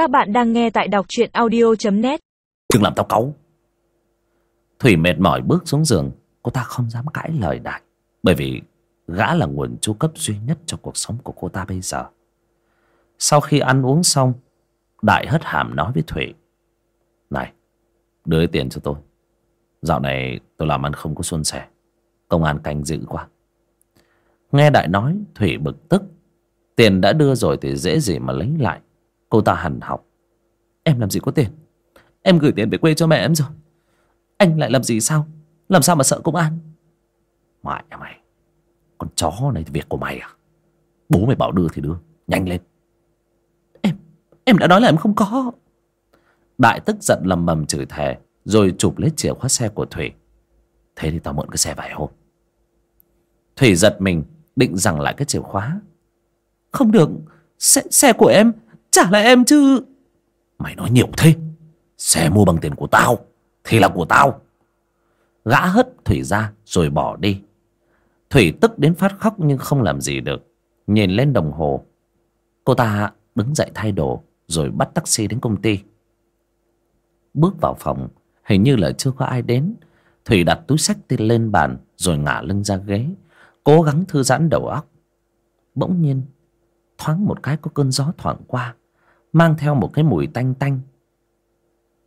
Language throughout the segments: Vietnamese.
Các bạn đang nghe tại đọc truyện audio.net Đừng làm tao cáu. Thủy mệt mỏi bước xuống giường, Cô ta không dám cãi lời Đại Bởi vì gã là nguồn chu cấp duy nhất cho cuộc sống của cô ta bây giờ. Sau khi ăn uống xong, Đại hất hàm nói với Thủy, Này, Đưa tiền cho tôi. Dạo này tôi làm ăn không có xuân sẻ, Công an canh giữ quá. Nghe Đại nói, Thủy bực tức. Tiền đã đưa rồi thì dễ gì mà lấy lại. Cô ta hằn học. Em làm gì có tiền? Em gửi tiền về quê cho mẹ em rồi. Anh lại làm gì sao? Làm sao mà sợ công an? Mẹ à mày Con chó này thì việc của mày à? Bố mày bảo đưa thì đưa Nhanh lên. Em Em đã nói là em không có. Đại tức giận lầm bầm chửi thề Rồi chụp lấy chìa khóa xe của Thủy. Thế thì tao mượn cái xe vài hôm. Thủy giật mình Định rằng lại cái chìa khóa. Không được Xe, xe của em Trả lại em chứ? Mày nói nhiều thế. Xe mua bằng tiền của tao, Thì là của tao. Gã hất Thủy ra rồi bỏ đi. Thủy tức đến phát khóc nhưng không làm gì được. Nhìn lên đồng hồ, Cô ta đứng dậy thay đồ Rồi bắt taxi đến công ty. Bước vào phòng, Hình như là chưa có ai đến. Thủy đặt túi sách lên bàn Rồi ngả lưng ra ghế, Cố gắng thư giãn đầu óc. Bỗng nhiên, Thoáng một cái có cơn gió thoảng qua. Mang theo một cái mùi tanh tanh.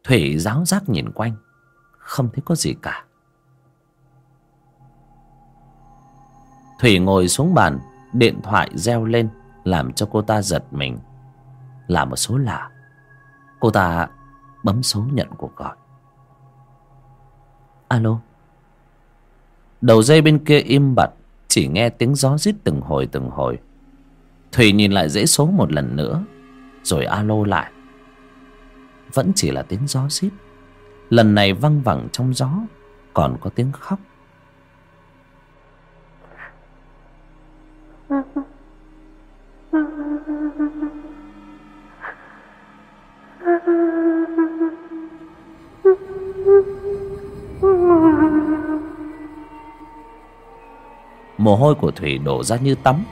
Thủy giáo giác nhìn quanh, Không thấy có gì cả. Thủy ngồi xuống bàn, Điện thoại reo lên, Làm cho cô ta giật mình. Là một số lạ. Cô ta bấm số nhận cuộc gọi. Alo? Đầu dây bên kia im bặt, Chỉ nghe tiếng gió rít từng hồi từng hồi. Thủy nhìn lại dãy số một lần nữa rồi alo lại. Vẫn chỉ là tiếng gió rít Lần này văng vẳng trong gió, Còn có tiếng khóc. Mồ hôi của Thủy đổ ra như tắm.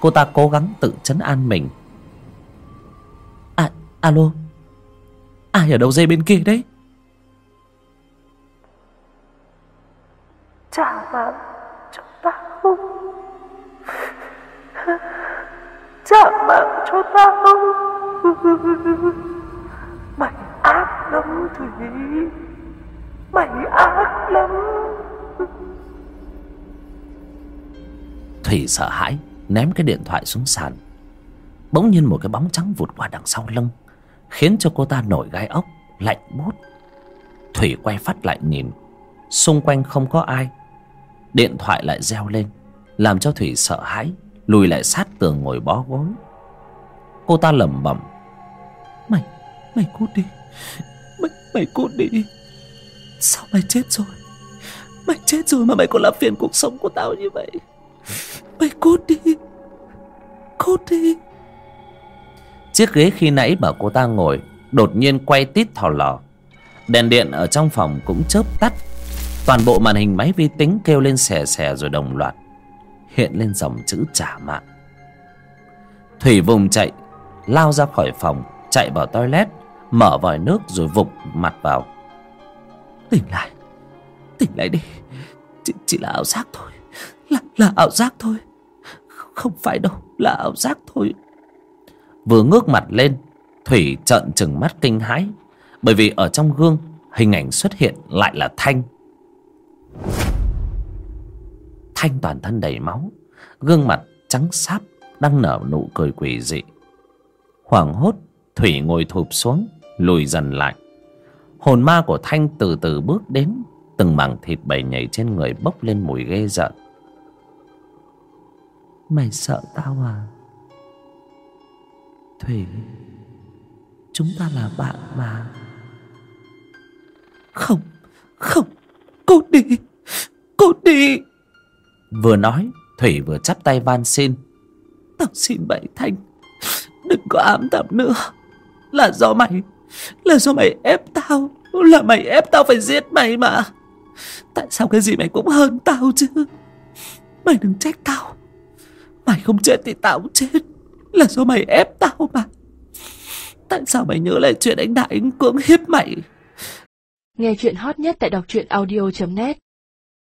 Cô ta cố gắng tự chấn an mình alo? Ai ở đầu dây bên kia đấy? Trả mạng cho tao trả mạng cho tao mày ác lắm thủy mày ác lắm. Thủy sợ hãi Ném cái điện thoại xuống sàn. Bỗng nhiên một cái bóng trắng vụt qua đằng sau lưng Khiến cho cô ta nổi gai ốc Lạnh bút Thủy quay phát lại nhìn. Xung quanh không có ai. Điện thoại lại reo lên Làm cho Thủy sợ hãi Lùi lại sát tường ngồi bó gối. Cô ta lẩm bẩm Mày, mày cút đi. Mày, mày cút đi. Sao mày chết rồi? Mày chết rồi mà mày còn làm phiền cuộc sống của tao như vậy. Mày cút đi. Cút đi. Chiếc ghế khi nãy bảo cô ta ngồi Đột nhiên quay tít thò lò. Đèn điện ở trong phòng cũng chớp tắt. Toàn bộ màn hình máy vi tính kêu lên xè xè rồi đồng loạt Hiện lên dòng chữ trả mạng. Thủy vùng chạy Lao ra khỏi phòng Chạy vào toilet Mở vòi nước rồi vụt mặt vào. Tỉnh lại Tỉnh lại đi. Chỉ, chỉ là ảo giác thôi là, là ảo giác thôi. Không phải đâu Là ảo giác thôi. Vừa ngước mặt lên, Thủy trợn trừng mắt kinh hãi, Bởi vì ở trong gương, Hình ảnh xuất hiện lại là Thanh. Thanh toàn thân đầy máu, Gương mặt trắng sáp Đang nở nụ cười quỷ dị. Hoảng hốt, Thủy ngồi thụp xuống, Lùi dần lại. Hồn ma của Thanh từ từ bước đến, Từng mảng thịt bầy nhảy trên người bốc lên mùi ghê rợn. Mày sợ tao à? Thủy Chúng ta là bạn mà. Không Không Cút đi Cút đi. Vừa nói Thủy vừa chắp tay van xin. Tao xin mày Thanh Đừng có ám tạm nữa. Là do mày Là do mày ép tao Là mày ép tao phải giết mày mà. Tại sao cái gì mày cũng hơn tao chứ? Mày đừng trách tao Mày không chết thì tao cũng chết là do mày ép tao mà. Tại sao mày nhớ lại chuyện anh Đại anh cưỡng hiếp mày? Nghe chuyện hot nhất tại đọc truyện audio.net